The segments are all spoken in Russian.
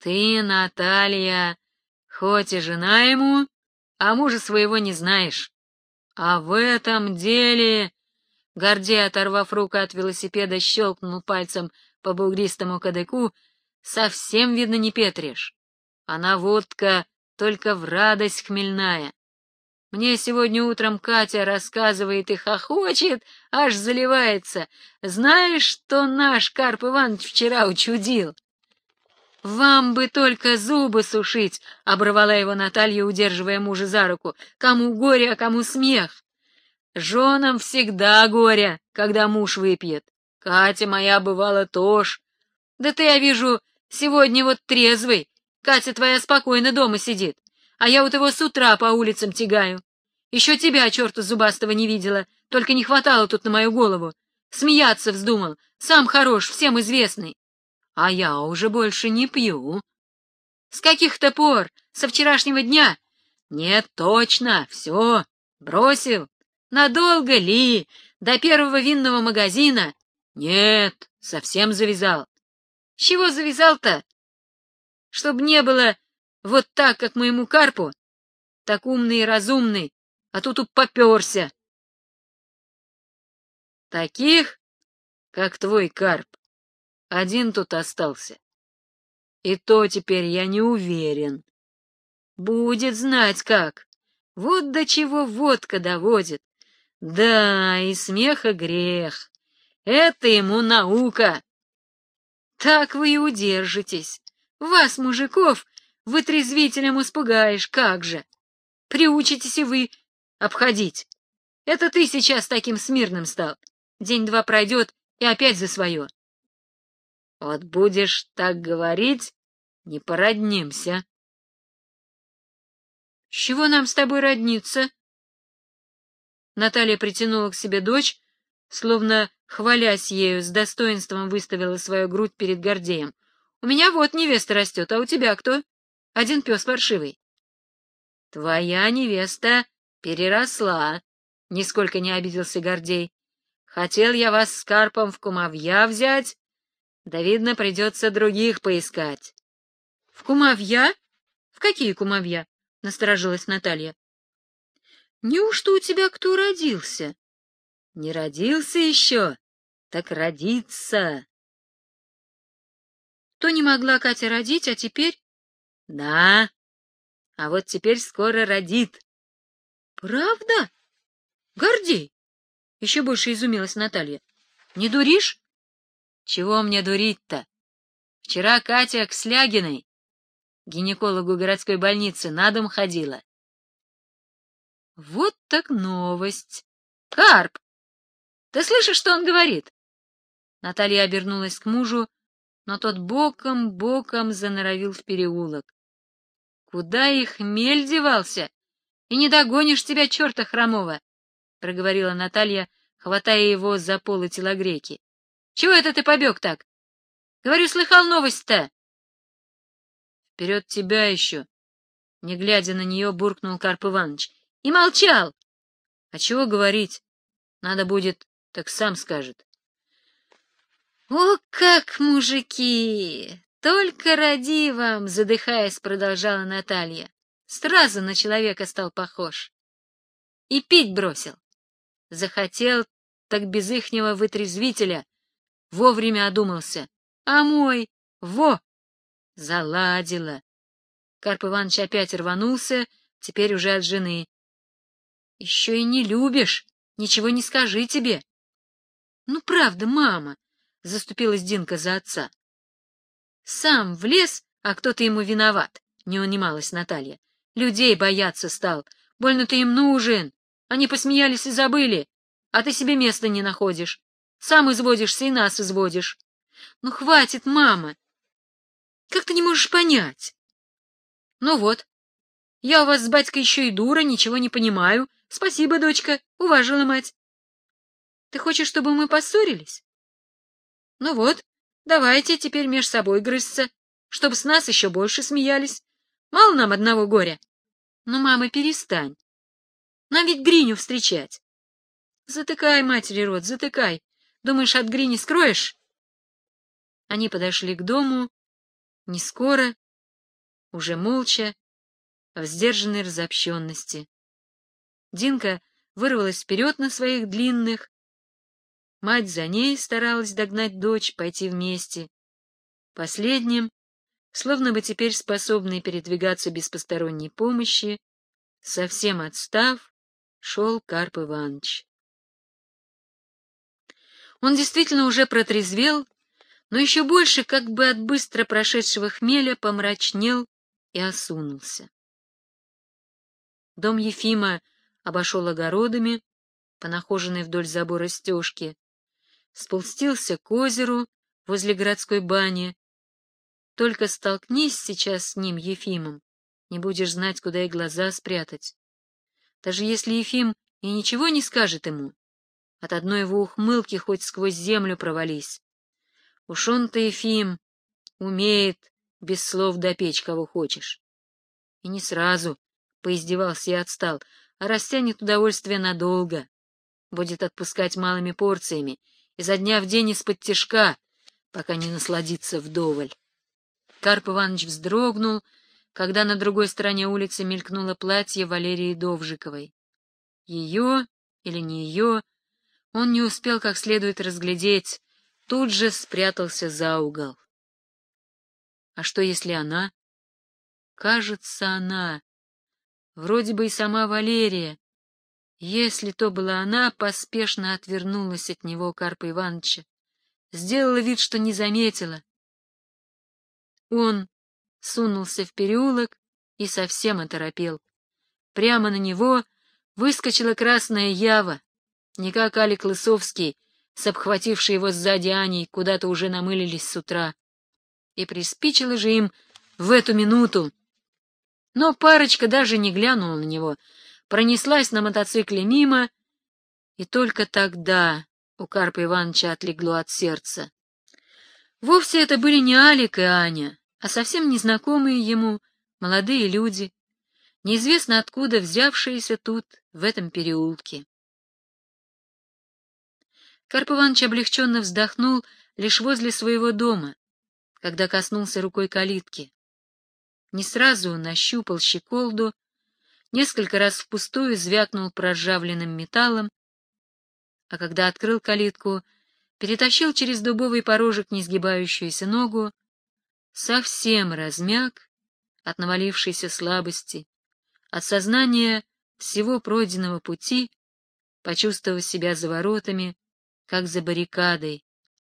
Ты, Наталья, хоть и жена ему, а мужа своего не знаешь. А в этом деле... Гордей, оторвав руку от велосипеда, щелкнул пальцем по бугристому кадыку. Совсем, видно, не петришь. Она водка только в радость хмельная. Мне сегодня утром Катя рассказывает и хохочет, аж заливается. Знаешь, что наш Карп Иванович вчера учудил? «Вам бы только зубы сушить!» — оборвала его Наталья, удерживая мужа за руку. «Кому горе, а кому смех!» «Женам всегда горе, когда муж выпьет. Катя моя бывала тоже. Да ты, я вижу, сегодня вот трезвый. Катя твоя спокойно дома сидит, а я вот его с утра по улицам тягаю. Еще тебя, черта зубастого, не видела, только не хватало тут на мою голову. Смеяться вздумал, сам хорош, всем известный. А я уже больше не пью. С каких-то пор? Со вчерашнего дня? Нет, точно, все, бросил. Надолго ли? До первого винного магазина? Нет, совсем завязал. С чего завязал-то? Чтоб не было вот так, как моему карпу, так умный и разумный, а тут поперся. Таких, как твой карп, один тут остался. И то теперь я не уверен. Будет знать как. Вот до чего водка доводит. Да, и смеха грех. Это ему наука. Так вы и удержитесь. Вас, мужиков, вытрезвителем испугаешь, как же. Приучитесь и вы обходить. Это ты сейчас таким смирным стал. День-два пройдет, и опять за свое. Вот будешь так говорить, не породнимся. С чего нам с тобой родниться? Наталья притянула к себе дочь, словно, хвалясь ею, с достоинством выставила свою грудь перед Гордеем. У меня вот невеста растет, а у тебя кто? Один пес паршивый. Твоя невеста переросла, — нисколько не обиделся Гордей. Хотел я вас с Карпом в кумовья взять, да, видно, придется других поискать. — В кумовья? В какие кумовья? — насторожилась Наталья. — Неужто у тебя кто родился? — Не родился еще, так родится. То не могла Катя родить, а теперь... — Да, а вот теперь скоро родит. — Правда? Гордей! Еще больше изумилась Наталья. — Не дуришь? Чего мне дурить-то? Вчера Катя к Слягиной, гинекологу городской больницы, на дом ходила. Вот так новость. Карп! Ты слышишь, что он говорит? Наталья обернулась к мужу, но тот боком-боком заноровил в переулок. Куда их мель девался? И не догонишь тебя, черта хромого! — проговорила Наталья, хватая его за полы телогрейки. Чего это ты побег так? Говорю, слыхал новость-то. Вперед тебя еще. Не глядя на нее, буркнул Карп Иванович. И молчал. А чего говорить? Надо будет, так сам скажет. О, как мужики! Только ради вам, задыхаясь, продолжала Наталья. Сразу на человека стал похож. И пить бросил. Захотел, так без ихнего вытрезвителя, Вовремя одумался. А мой? Во! Заладила. Карп Иванович опять рванулся, теперь уже от жены. Еще и не любишь, ничего не скажи тебе. Ну, правда, мама, — заступилась Динка за отца. Сам влез, а кто-то ему виноват, — не унималась Наталья. Людей бояться стал, больно ты им нужен. Они посмеялись и забыли, а ты себе места не находишь. Сам изводишься и нас изводишь. Ну, хватит, мама. Как ты не можешь понять? Ну вот, я у вас с батькой еще и дура, ничего не понимаю. Спасибо, дочка, уважила мать. Ты хочешь, чтобы мы поссорились? Ну вот, давайте теперь меж собой грызться, чтобы с нас еще больше смеялись. Мало нам одного горя. Ну, мама, перестань. Нам ведь Гриню встречать. Затыкай, матери, рот, затыкай. Думаешь, от Грини скроешь? Они подошли к дому. Не скоро, уже молча, в сдержанной разобщенности. Динка вырвалась вперед на своих длинных. Мать за ней старалась догнать дочь, пойти вместе. Последним, словно бы теперь способный передвигаться без посторонней помощи, совсем отстав, шел Карп Иванович. Он действительно уже протрезвел, но еще больше, как бы от быстро прошедшего хмеля, помрачнел и осунулся. Дом Ефима обошел огородами, понахоженной вдоль забора стежки, спустился к озеру возле городской бани. Только столкнись сейчас с ним, Ефимом, не будешь знать, куда и глаза спрятать. Даже если Ефим и ничего не скажет ему, от одной его ухмылки хоть сквозь землю провались. Уж он-то, Ефим, умеет без слов допечь, кого хочешь. И не сразу, поиздевался и отстал, а растянет удовольствие надолго. Будет отпускать малыми порциями, изо дня в день из-под тяжка, пока не насладится вдоволь. Карп Иванович вздрогнул, когда на другой стороне улицы мелькнуло платье Валерии Довжиковой. Ее или не ее, он не успел как следует разглядеть, тут же спрятался за угол. А что, если она? Кажется, она. Вроде бы и сама Валерия. Если то была она, поспешно отвернулась от него Карпа Ивановича, сделала вид, что не заметила. Он сунулся в переулок и совсем оторопел. Прямо на него выскочила красная ява, не как Алик Лысовский, с обхватившей его сзади Аней, куда-то уже намылились с утра. И приспичило же им в эту минуту но парочка даже не глянула на него, пронеслась на мотоцикле мимо, и только тогда у Карпа Ивановича отлегло от сердца. Вовсе это были не Алик и Аня, а совсем незнакомые ему молодые люди, неизвестно откуда взявшиеся тут, в этом переулке. Карп Иванович облегченно вздохнул лишь возле своего дома, когда коснулся рукой калитки. Не сразу нащупал щеколду, несколько раз впустую звякнул проржавленным металлом, а когда открыл калитку, перетащил через дубовый порожек несгибающуюся ногу, совсем размяк от навалившейся слабости, от сознания всего пройденного пути, почувствовав себя за воротами, как за баррикадой,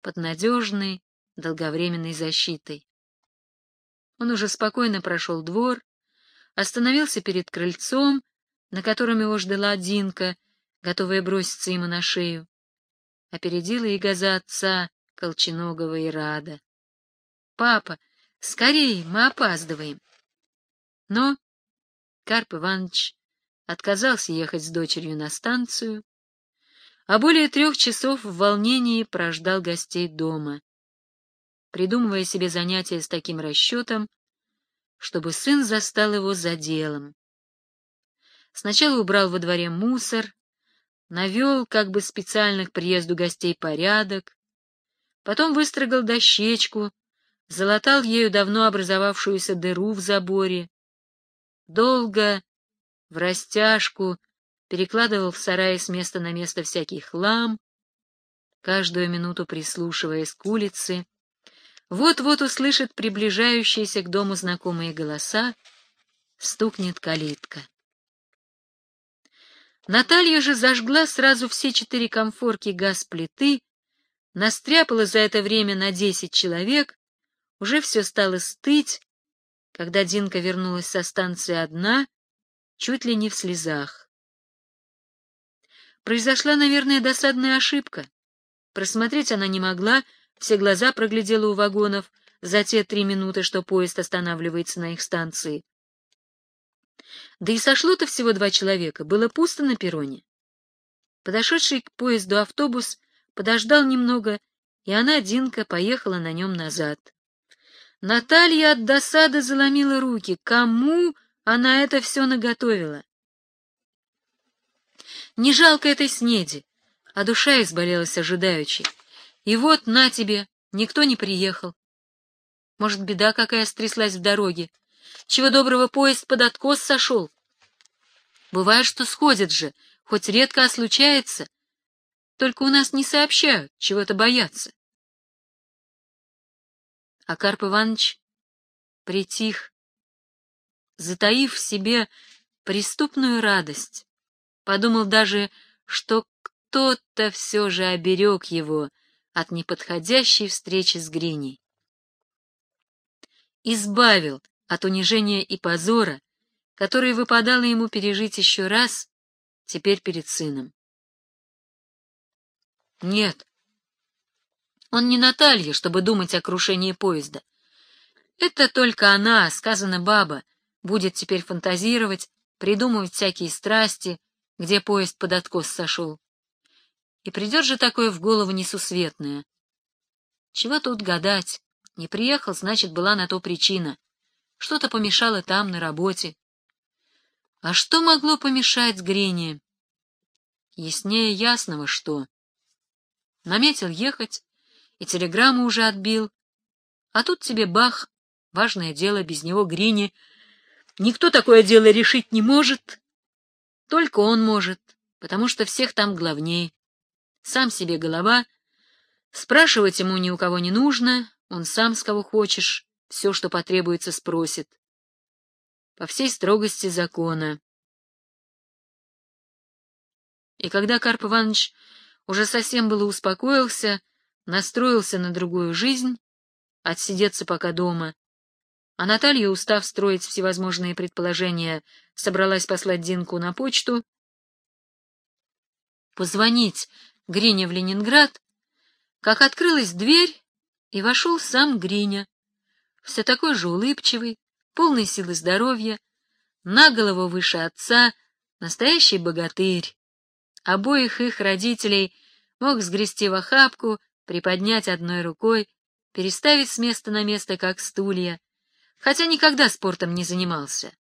под надежной, долговременной защитой. Он уже спокойно прошел двор, остановился перед крыльцом, на котором его ждала Динка, готовая броситься ему на шею. Опередила и газа отца, Колченогова и Рада. — Папа, скорее, мы опаздываем. Но Карп Иванович отказался ехать с дочерью на станцию, а более трех часов в волнении прождал гостей дома придумывая себе занятия с таким расчетом, чтобы сын застал его за делом. Сначала убрал во дворе мусор, навел как бы специально к приезду гостей порядок, потом выстрогал дощечку, залатал ею давно образовавшуюся дыру в заборе, долго, в растяжку, перекладывал в сарае с места на место всякий хлам, каждую минуту прислушиваясь к улице, вот-вот услышит приближающиеся к дому знакомые голоса, стукнет калитка. Наталья же зажгла сразу все четыре комфорки газ-плиты, настряпала за это время на десять человек, уже все стало стыть, когда Динка вернулась со станции одна, чуть ли не в слезах. Произошла, наверное, досадная ошибка. Просмотреть она не могла, все глаза проглядела у вагонов за те три минуты, что поезд останавливается на их станции. Да и сошло-то всего два человека, было пусто на перроне. Подошедший к поезду автобус подождал немного, и она, Динка, поехала на нем назад. Наталья от досады заломила руки. Кому она это все наготовила? Не жалко этой снеди, а душа изболелась ожидаючи. И вот, на тебе, никто не приехал. Может, беда какая стряслась в дороге, Чего доброго поезд под откос сошел. Бывает, что сходит же, хоть редко, а случается. Только у нас не сообщают, чего-то боятся. А Карп Иванович притих, затаив в себе преступную радость. Подумал даже, что кто-то все же оберег его от неподходящей встречи с Гриней. Избавил от унижения и позора, которые выпадало ему пережить еще раз, теперь перед сыном. Нет, он не Наталья, чтобы думать о крушении поезда. Это только она, сказано баба, будет теперь фантазировать, придумывать всякие страсти, где поезд под откос сошел. И придет же такое в голову несусветное. Чего тут гадать? Не приехал, значит, была на то причина. Что-то помешало там, на работе. А что могло помешать Грине? Яснее ясного, что. Наметил ехать, и телеграмму уже отбил. А тут тебе бах, важное дело, без него Грине. Никто такое дело решить не может. Только он может, потому что всех там главней. Сам себе голова. Спрашивать ему ни у кого не нужно, он сам с кого хочешь, все, что потребуется, спросит. По всей строгости закона. И когда Карп Иванович уже совсем было успокоился, настроился на другую жизнь, отсидеться пока дома, а Наталья, устав строить всевозможные предположения, собралась послать Динку на почту, позвонить Грине в Ленинград, как открылась дверь, и вошел сам Гриня, все такой же улыбчивый, полный силы здоровья, на голову выше отца, настоящий богатырь. Обоих их родителей мог сгрести в охапку, приподнять одной рукой, переставить с места на место, как стулья, хотя никогда спортом не занимался.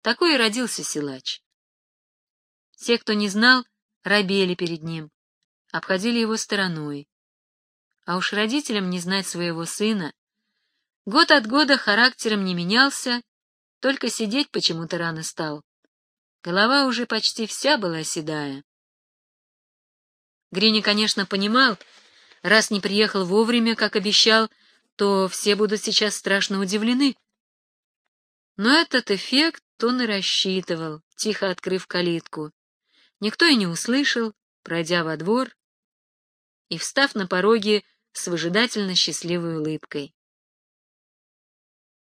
Такой и родился силач. Те, кто не знал, робели перед ним, обходили его стороной. А уж родителям не знать своего сына. Год от года характером не менялся, только сидеть почему-то рано стал. Голова уже почти вся была седая. Гриня, конечно, понимал, раз не приехал вовремя, как обещал, то все будут сейчас страшно удивлены. Но этот эффект он и рассчитывал, тихо открыв калитку. Никто и не услышал, пройдя во двор и встав на пороге с выжидательно счастливой улыбкой.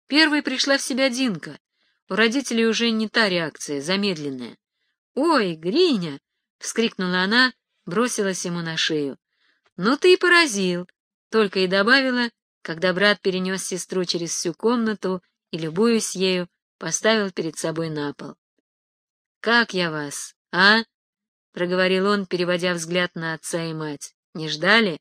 Первой пришла в себя Динка. У родителей уже не та реакция, замедленная. «Ой, Гриня!» — вскрикнула она, бросилась ему на шею. «Ну ты и поразил!» — только и добавила, когда брат перенес сестру через всю комнату и, любуясь ею, поставил перед собой на пол. «Как я вас, а?» — проговорил он, переводя взгляд на отца и мать. «Не ждали?»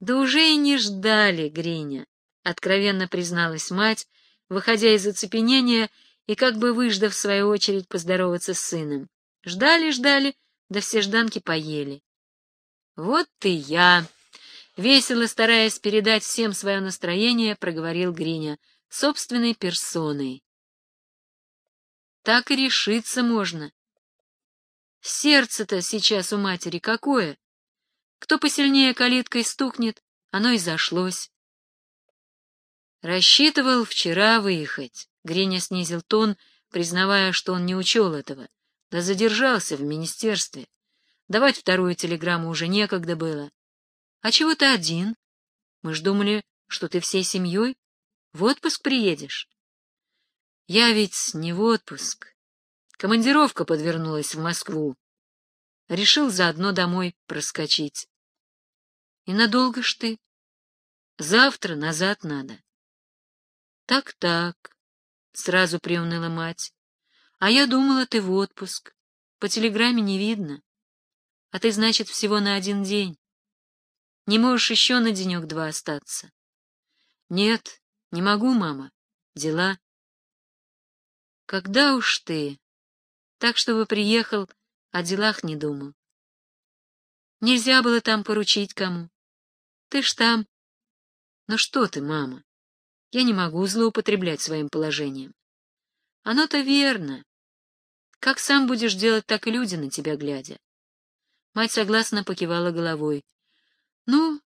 «Да уже и не ждали, Гриня», — откровенно призналась мать, выходя из оцепенения и как бы выждав свою очередь поздороваться с сыном. Ждали-ждали, да все жданки поели. «Вот ты я!» — весело стараясь передать всем свое настроение, проговорил Гриня, собственной персоной. Так и решиться можно. Сердце-то сейчас у матери какое? Кто посильнее калиткой стукнет, оно и зашлось. Рассчитывал вчера выехать. Гриня снизил тон, признавая, что он не учел этого. Да задержался в министерстве. Давать вторую телеграмму уже некогда было. А чего ты один? Мы ж думали, что ты всей семьей в отпуск приедешь. Я ведь не в отпуск. Командировка подвернулась в Москву. Решил заодно домой проскочить. И надолго ж ты? Завтра назад надо. Так-так, сразу приуныла мать. А я думала, ты в отпуск. По телеграмме не видно. А ты, значит, всего на один день. Не можешь еще на денек-два остаться. Нет, не могу, мама. Дела. Когда уж ты? Так, чтобы приехал, о делах не думал. Нельзя было там поручить кому. Ты ж там. Ну что ты, мама? Я не могу злоупотреблять своим положением. Оно-то верно. Как сам будешь делать, так и люди на тебя глядя. Мать согласно покивала головой. Ну,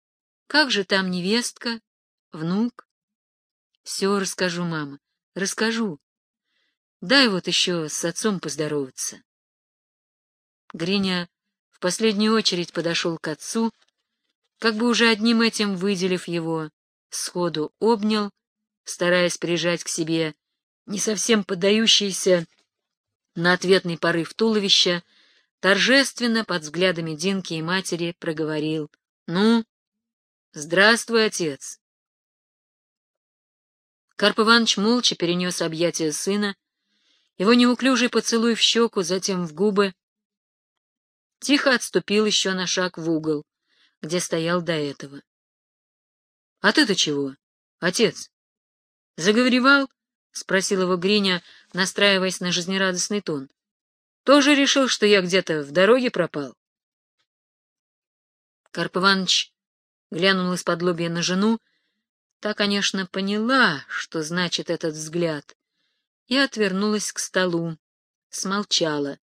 как же там невестка, внук? Все расскажу, мама, расскажу. Дай вот еще с отцом поздороваться. Гриня в последнюю очередь подошел к отцу, как бы уже одним этим выделив его, сходу обнял, стараясь прижать к себе не совсем поддающийся на ответный порыв туловища, торжественно под взглядами Динки и матери проговорил. — Ну, здравствуй, отец. Карп Иванович молча перенес объятия сына, его неуклюжий поцелуй в щеку, затем в губы, тихо отступил еще на шаг в угол, где стоял до этого. — А ты-то чего, отец? — Заговоривал? — спросил его Гриня, настраиваясь на жизнерадостный тон. — Тоже решил, что я где-то в дороге пропал? Карп Иванович глянул из-под лобья на жену, та, конечно, поняла, что значит этот взгляд, и отвернулась к столу, смолчала.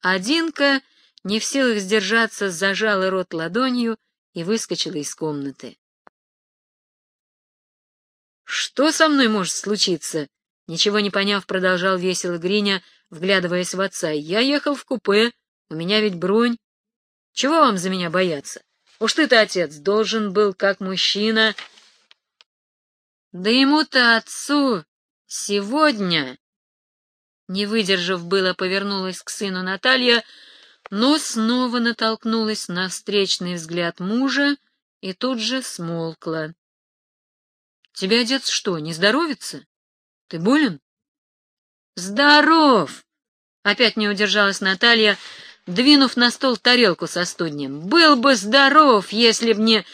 Одинка, не в силах сдержаться, зажала рот ладонью и выскочила из комнаты. «Что со мной может случиться?» Ничего не поняв, продолжал весело Гриня, вглядываясь в отца. «Я ехал в купе, у меня ведь бронь. Чего вам за меня бояться? Уж ты-то, отец, должен был, как мужчина...» «Да ему-то, отцу, сегодня...» Не выдержав было, повернулась к сыну Наталья, но снова натолкнулась на встречный взгляд мужа и тут же смолкла. — Тебе, отец, что, не здоровится? Ты болен? — Здоров! — опять не удержалась Наталья, двинув на стол тарелку со студнем. — Был бы здоров, если б не...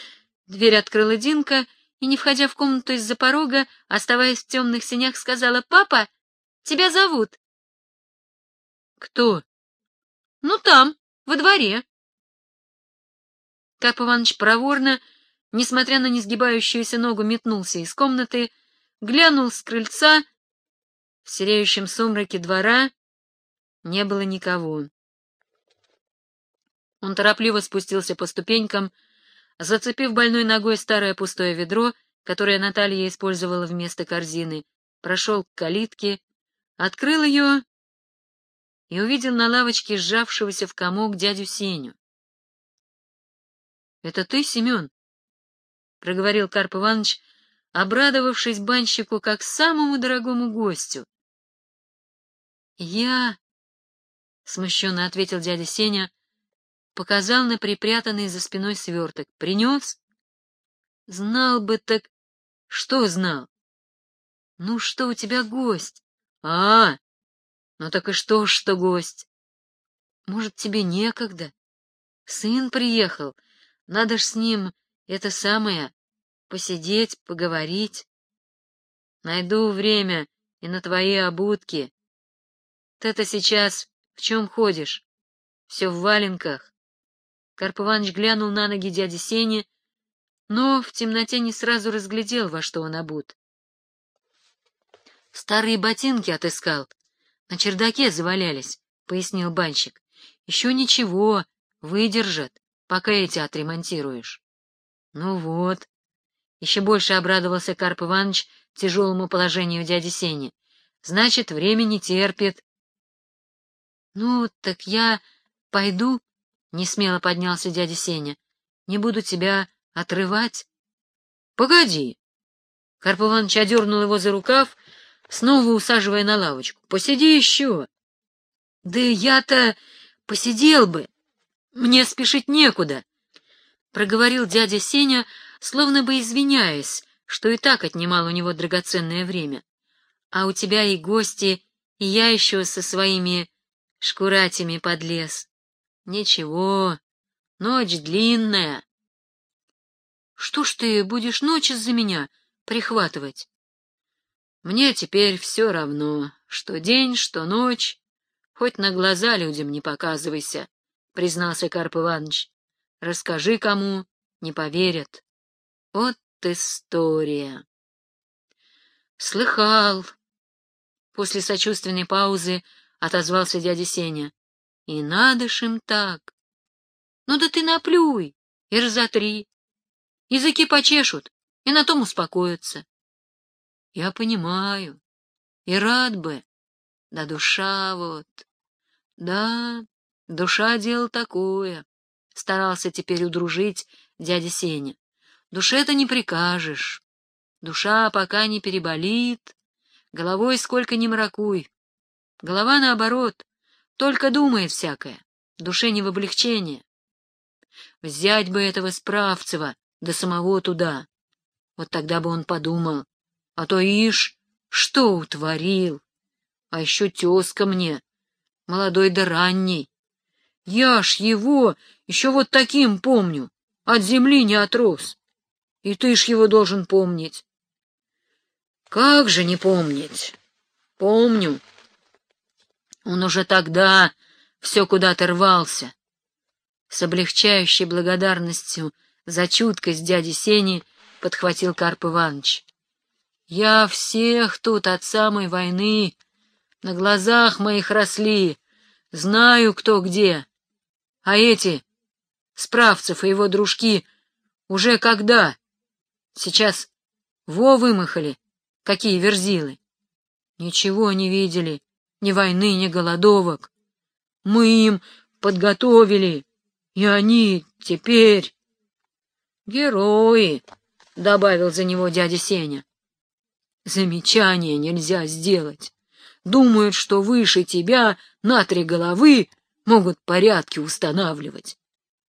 Дверь открыла Динка и, не входя в комнату из-за порога, оставаясь в темных синях, сказала, — Папа, тебя зовут. Кто? Ну, там, во дворе. Карп Иванович проворно, несмотря на несгибающуюся ногу, метнулся из комнаты, глянул с крыльца. В сереющем сумраке двора не было никого. Он торопливо спустился по ступенькам, зацепив больной ногой старое пустое ведро, которое Наталья использовала вместо корзины, прошел к калитке, открыл ее и увидел на лавочке сжавшегося в комок дядю Сеню. — Это ты, Семен? — проговорил Карп Иванович, обрадовавшись банщику как самому дорогому гостю. — Я... — смущенно ответил дядя Сеня, показал на припрятанный за спиной сверток. — Принес? — Знал бы так... — Что знал? — Ну что, у тебя гость? — А, ну так и что ж, что гость? Может, тебе некогда? Сын приехал, надо ж с ним это самое, посидеть, поговорить. Найду время и на твои обутки. Ты-то сейчас в чем ходишь? Все в валенках. Карп Иванович глянул на ноги дяди Сени, но в темноте не сразу разглядел, во что он обут. Старые ботинки отыскал, на чердаке завалялись, — пояснил банщик. — Еще ничего, выдержат, пока эти отремонтируешь. — Ну вот. Еще больше обрадовался Карп Иванович тяжелому положению дяди Сени. — Значит, время не терпит. — Ну, так я пойду, — несмело поднялся дядя Сеня. — Не буду тебя отрывать. — Погоди. Карп Иванович одернул его за рукав, — снова усаживая на лавочку. — Посиди еще. — Да я-то посидел бы. Мне спешить некуда, — проговорил дядя Сеня, словно бы извиняясь, что и так отнимал у него драгоценное время. — А у тебя и гости, и я еще со своими шкуратями подлез. Ничего, ночь длинная. — Что ж ты будешь ночь из-за меня прихватывать? Мне теперь все равно, что день, что ночь. Хоть на глаза людям не показывайся, — признался Карп Иванович. Расскажи кому, не поверят. Вот история. Слыхал. После сочувственной паузы отозвался дядя Сеня. И надо ж им так. Ну да ты наплюй и разотри. Языки почешут, и на том успокоятся. Я понимаю, и рад бы. Да душа вот. Да, душа дело такое. Старался теперь удружить дядя Сеня. Душе-то не прикажешь. Душа пока не переболит, головой сколько ни мракуй. Голова, наоборот, только думает всякое, душе не в облегчение. Взять бы этого Справцева до самого туда. Вот тогда бы он подумал, а то ишь, что утворил. А еще тезка мне, молодой да ранний. Я ж его еще вот таким помню, от земли не отрос. И ты ж его должен помнить. Как же не помнить? Помню. Он уже тогда все куда-то рвался. С облегчающей благодарностью за чуткость дяди Сени подхватил Карп Иванович. Я всех тут от самой войны на глазах моих росли, знаю, кто где. А эти, Справцев и его дружки, уже когда? Сейчас во вымахали, какие верзилы. Ничего не видели, ни войны, ни голодовок. Мы им подготовили, и они теперь... Герои, — добавил за него дядя Сеня. Замечания нельзя сделать. Думают, что выше тебя на три головы могут порядки устанавливать.